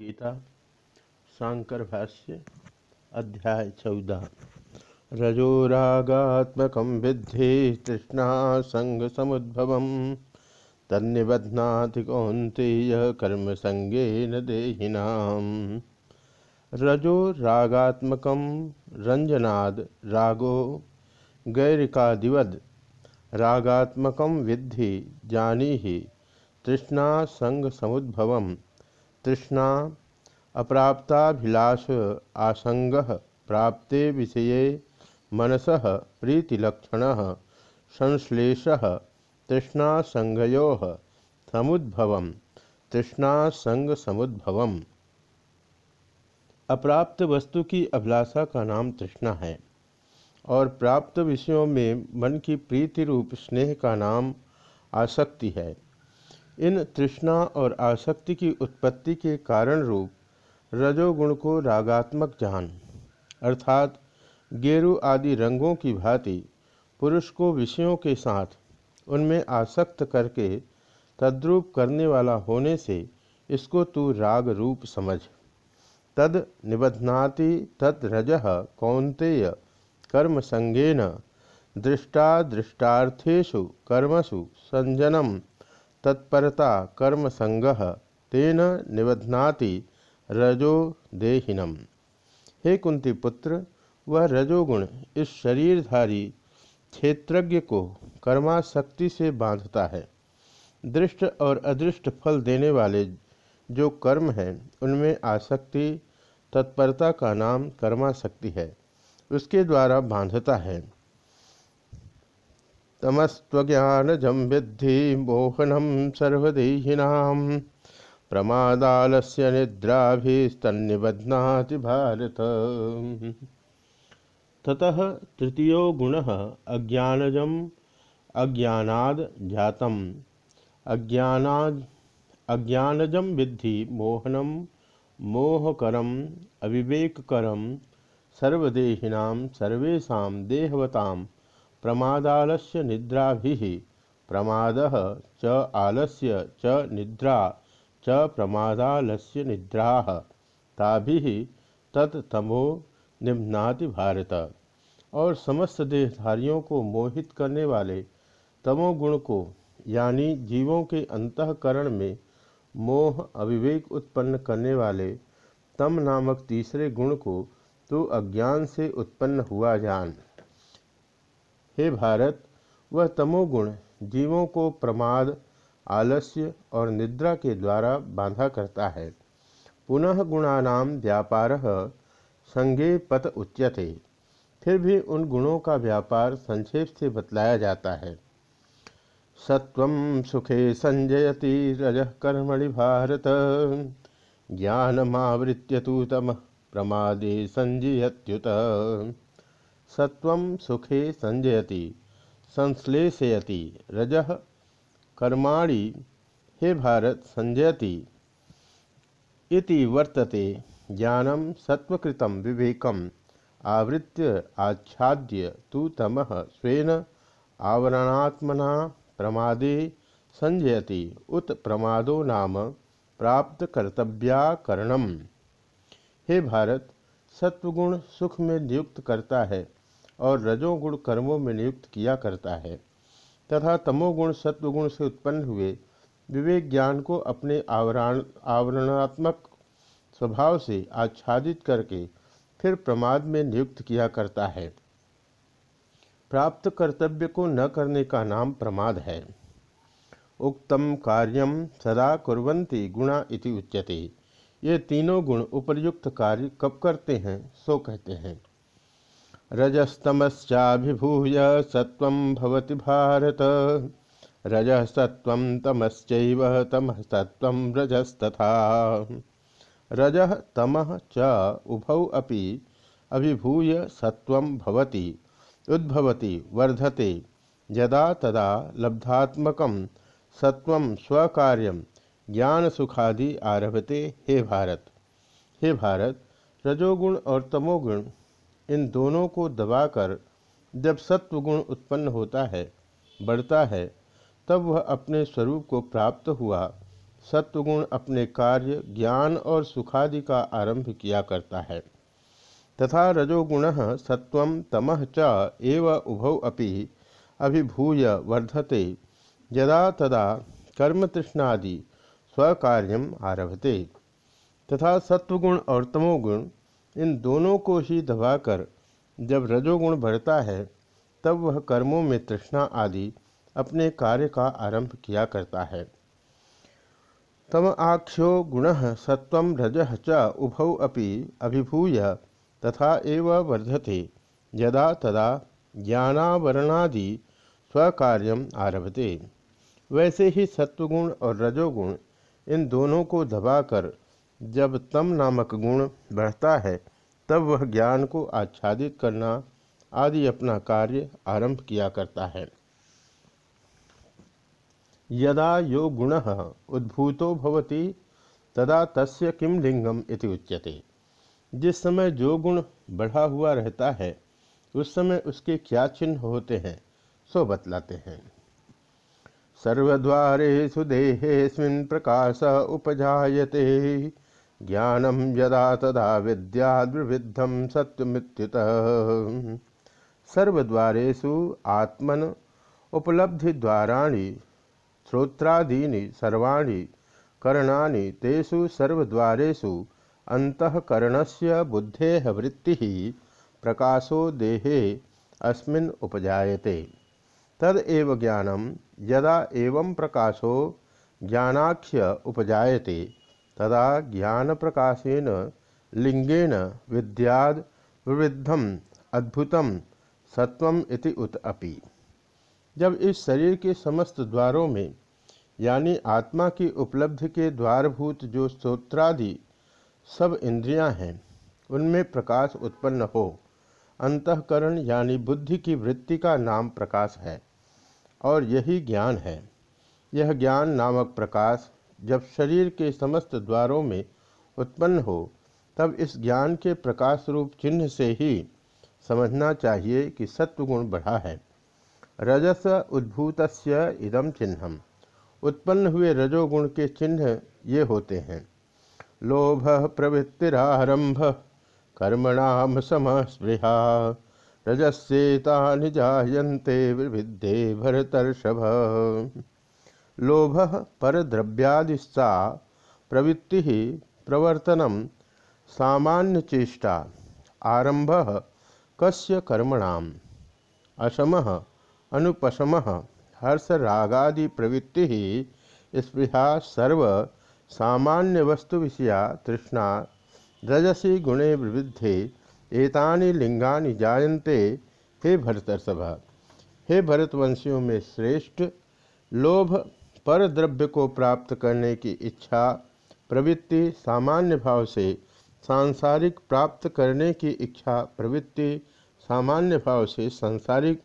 गीता शांकर भाष्य, अध्याय चौदह। रजोरागात्मक विद्धि तृष्णा संग समुद्भव तन्निबध्नाति कौंतेय कर्म संगे न देहिना रजो रागात्मक रंजनाद रागो, गैरिकादिवद रागात्मक विद्धि जानी ही तृष्णा संग समुद्भवम तृष्णा अप्राप्ताभिलाष आसंग प्राप्ते विषय मनस प्रीतिलक्षण संश्लेष तृष्णा संगयो समुद्भव तृष्णा संग समुद्भव अप्राप्त वस्तु की अभिलाषा का नाम तृष्णा है और प्राप्त विषयों में मन की प्रीति रूप स्नेह का नाम आसक्ति है। इन तृष्णा और आसक्ति की उत्पत्ति के कारण रूप रजोगुण को रागात्मक जान अर्थात गेरु आदि रंगों की भांति पुरुष को विषयों के साथ उनमें आसक्त करके तद्रूप करने वाला होने से इसको तू राग रूप समझ। तद निबध्नाति तद रज कौंतेय कर्म संगेन दृष्टा दृष्टार्थेशु कर्मसु संजनम। तत्परता कर्म संग तेन निबध्नाति रजो देहिनम। हे कुंती पुत्र, वह रजोगुण इस शरीरधारी क्षेत्रज्ञ को कर्माशक्ति से बांधता है। दृष्ट और अदृष्ट फल देने वाले जो कर्म हैं, उनमें आसक्ति, तत्परता का नाम कर्माशक्ति है। उसके द्वारा बांधता है। तमस्त्वज्ञानजं विद्धि मोहनम सर्वदेहिना प्रमादालस्य निद्राभिस्तन्निबध्नाति भारत। ततः तृतीयो गुण अज्ञानजम, अज्ञानाद जातम। अज्ञानाद अज्ञानजम विद्धि मोहनम मोहकरम अविवेककरम सर्वदेहिनां, सर्वेषां देहवतां प्रमादालस्य निद्रा भी प्रमाद च आलस्य च निद्रा, च प्रमादालस्य निद्रा, ताभि तत्तमो निम्नाति भारत। और समस्त देहधारियों को मोहित करने वाले तमोगुण को, यानी जीवों के अंतकरण में मोह अविवेक उत्पन्न करने वाले तम नामक तीसरे गुण को तो अज्ञान से उत्पन्न हुआ जान। हे भारत, वह तमोगुण जीवों को प्रमाद, आलस्य और निद्रा के द्वारा बांधा करता है। पुनः गुणानाम व्यापार संगे पत उच्यते। फिर भी उन गुणों का व्यापार संक्षेप से बतलाया जाता है। सत्व सुखे संजयति रज कर्मणि भारत। ज्ञानमावृत्य तम, प्रमादे संजयत्युत। सत्व सुखे संजयति, संश्लेषयति, रज कर्माणि, हे भारत संजयति। इति वर्तते ज्ञानम सत्वकृत विवेकम, आवृत्य आच्छाद्य तु तम स्वेन, आवरणात्मना प्रमादे संजयति, उत प्रमादो नाम प्राप्त कर्तव्याकरणम हे भारत सत्वगुण सुख में नियुक्त करता है। और रजोगुण कर्मों में नियुक्त किया करता है, तथा तमोगुण सत्वगुण से उत्पन्न हुए विवेक ज्ञान को अपने आवरण, आवरणात्मक स्वभाव से आच्छादित करके फिर प्रमाद में नियुक्त किया करता है। प्राप्त कर्तव्य को न करने का नाम प्रमाद है। उक्तम कार्यम सदा कुरंती गुणा इति उच्यते। ये तीनों गुण उपर्युक्त कार्य कब करते हैं, सो कहते हैं। रजस्तमश्चाभिभूय सत्व भवति भारत। रज सत्व तमश्चैव तमः सत्व रजस्तथा। रज तम च उभौ अपि अभिभूय सत्व भवति, उद्भवति, वर्धते, यदा तदा लब्धात्मक सत्व स्वकार्य ज्ञान सुखादि आरभते। हे भारत हे भारत, रजोगुण और तमोगुण इन दोनों को दबाकर जब सत्वगुण उत्पन्न होता है, बढ़ता है, तब वह अपने स्वरूप को प्राप्त हुआ। सत्वगुण अपने कार्य, ज्ञान और सुखादि का आरंभ किया करता है। तथा रजोगुण सत्व तमह च एव उभौ अपि अभिभूय वर्धते। यदा तदा कर्मतृष्णादि स्वकार्यम आरभते। तथा सत्वगुण और तमोगुण इन दोनों को ही दबाकर जब रजोगुण बढ़ता है, तब वह कर्मों में तृष्णा आदि अपने कार्य का आरंभ किया करता है। तम आख्यो गुण सत्व रज च उभौ अपि अभिभूय तथा एव वर्धते, यदा तदा ज्ञानावरणादि स्वकार्यम आरभते। वैसे ही सत्वगुण और रजोगुण इन दोनों को दबाकर जब तम नामक गुण बढ़ता है, तब वह ज्ञान को आच्छादित करना आदि अपना कार्य आरंभ किया करता है। यदा यो गुण उद्भूतो भवति, तदा तस्य किम लिंगम इति उच्यते। जिस समय जो गुण बढ़ा हुआ रहता है, उस समय उसके क्या चिन्ह होते हैं, सो बतलाते हैं। सर्वद्वारेषु देहेऽस्मिन् प्रकाश उपजायते। ज्ञानम यदा तदा विद्याद्विविद्धम सत्यमित्युत। सर्वद्वारेषु आत्मन उपलब्धिद्वाराणि, श्रोत्रादीनि, सर्वाणि, करणानि, तेषु सर्वद्वारेषु अंतकरणस्य बुद्धेः वृत्तिः प्रकाशो देहे अस्मिन् उपजायते। तद ज्ञानम यदा एवं प्रकाशो ज्ञानाख्य उपजायते। तदा ज्ञान प्रकाशेन लिंगेन विद्याद विविधम अद्भुतम सत्वम इति उत अपि। जब इस शरीर के समस्त द्वारों में, यानी आत्मा की उपलब्धि के द्वारभूत जो स्त्रोत्रादि सब इंद्रियाँ हैं, उनमें प्रकाश उत्पन्न हो, अंतकरण यानी बुद्धि की वृत्ति का नाम प्रकाश है, और यही ज्ञान है। यह ज्ञान नामक प्रकाश जब शरीर के समस्त द्वारों में उत्पन्न हो, तब इस ज्ञान के प्रकाश रूप चिन्ह से ही समझना चाहिए कि सत्वगुण बढ़ा है। रजस उद्भूत इदम चिन्हम उत्पन्न हुए रजोगुण के चिन्ह ये होते हैं। लोभ प्रवृत्तिरारंभ, कर्मणाम समस्पृहा। रजस्ता निजायन्ते विविधे भरतर्षभ। लोभ परद्रव्यादिस्सा प्रवृत्ति प्रवर्तन सामान्य चेष्टा आरंभ कस्य कर्मणाम? अशम, अनुपशम हर्ष रागादि प्रवृत्ति स्पृहा सर्व सामान्य वस्तु विषया तृष्णा, रजसी गुणे विविधे एतानि लिंगानि जायन्ते। हे भरतर्षभ, हे भरतवंशियों में श्रेष्ठ, लोभ पर द्रव्य को प्राप्त करने की इच्छा, प्रवृत्ति सामान्य भाव से सांसारिक प्राप्त करने की इच्छा, प्रवृत्ति सामान्य भाव से सांसारिक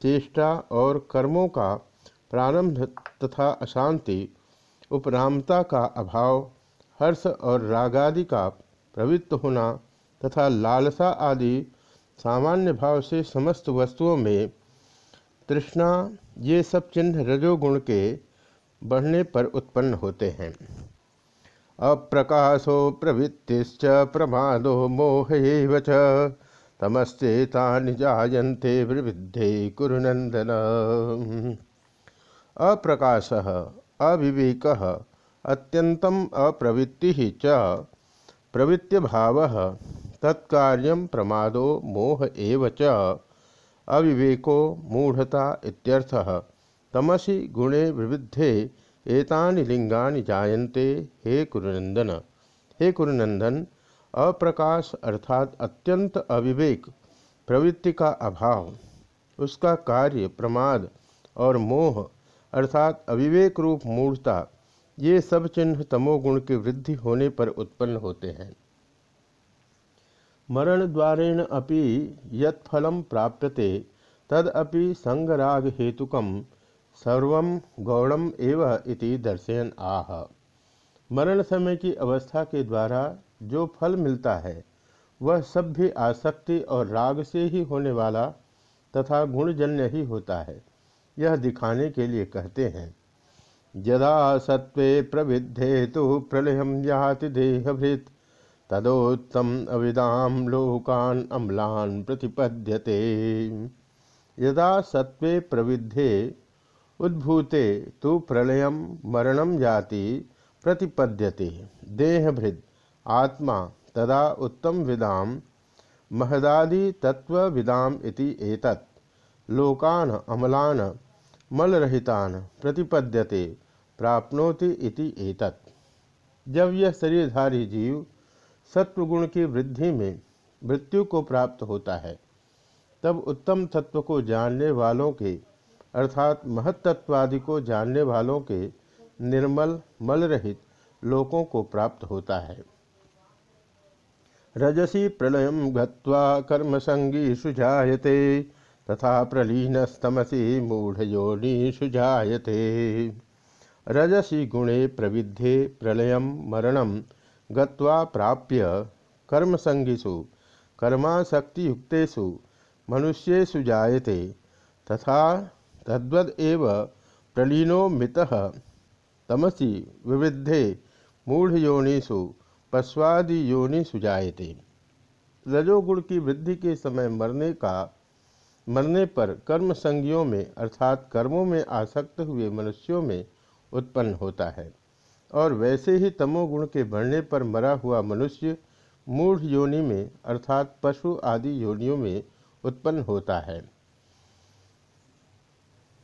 चेष्टा और कर्मों का प्रारंभ तथा अशांति, उपरामता का अभाव, हर्ष और रागादि का प्रवृत्त होना तथा लालसा आदि सामान्य भाव से समस्त वस्तुओं में तृष्णा, ये सब चिन्ह रजोगुण के बढ़ने पर उत्पन्न होते हैं। अप्रकाशो प्रवृत्तिश्च प्रमादो मोह च तमस्तेता जायन्ते विविधे कुरुनंदन अप्रकाश, अविवेक अत्यंतम अप्रवृत्ति च प्रवृत्ति भाव तत्कार्य प्रमादो मोह एव च, अविवेको मूढ़ता इत्यर्थः। तमसी गुणे विविधे एतानि लिंगानि जायन्ते। हे कुरुनंदन हे कुरुनंदन अप्रकाश अर्थात अत्यंत अविवेक, प्रवृत्ति का अभाव, उसका कार्य, प्रमाद और मोह अर्थात अविवेक रूप मूढ़ता ये सब चिन्ह तमोगुण की वृद्धि होने पर उत्पन्न होते हैं। मरण द्वारेण अपि यत्फलम प्राप्यते, तदपि संगराग हेतुक सर्व गौड़म एव इति दर्शयन आह। मरण समय की अवस्था के द्वारा जो फल मिलता है, वह सब भी आसक्ति और राग से ही होने वाला तथा गुणजन्य ही होता है, यह दिखाने के लिए कहते हैं। यदा सत्वे प्रविद्धे तो प्रलय याति देहभृत, तदोत्तम अविदाम लोकान अम्लान प्रतिपद्यते। यदा सत्वे प्रविद्धे उद्भूते तो प्रलय मरण जाति प्रतिपद्यते। देहभृद। आत्मा तदा उत्तम विदाम महदादि तत्व विदाम इति एतत्। लोकान अमलान मलरहितान प्रतिपद्यते, प्राप्नोति इति एतत्। जब यह शरीरधारी जीव सत्वगुण की वृद्धि में मृत्यु को प्राप्त होता है, तब उत्तम तत्व को जानने वालों के अर्थात महत्त्वादि को जानने वालों के निर्मल मल रहित लोकों को प्राप्त होता है। रजसी प्रलय गत्वा कर्मसंगीषु जायते, तथा प्रलीनस्तमसी मूढ़योनिषु जायते। रजसी गुणे प्रविद्धे प्रलय मरण गत्वा प्राप्य कर्मसंगीषु कर्माशक्तियुक्तेषु मनुष्येषु जायते, तथा तद्वद एव प्रलीनो मित। तमसी विविधे मूढ़योनिषु पश्वादि योनि सुजायते रजोगुण की वृद्धि के समय मरने का, मरने पर कर्म संज्ञों में, अर्थात कर्मों में आसक्त हुए मनुष्यों में उत्पन्न होता है। और वैसे ही तमोगुण के बढ़ने पर मरा हुआ मनुष्य मूढ़ योनि में, अर्थात पशु आदि योनियों में उत्पन्न होता है।